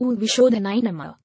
U Vishodhanai Nama.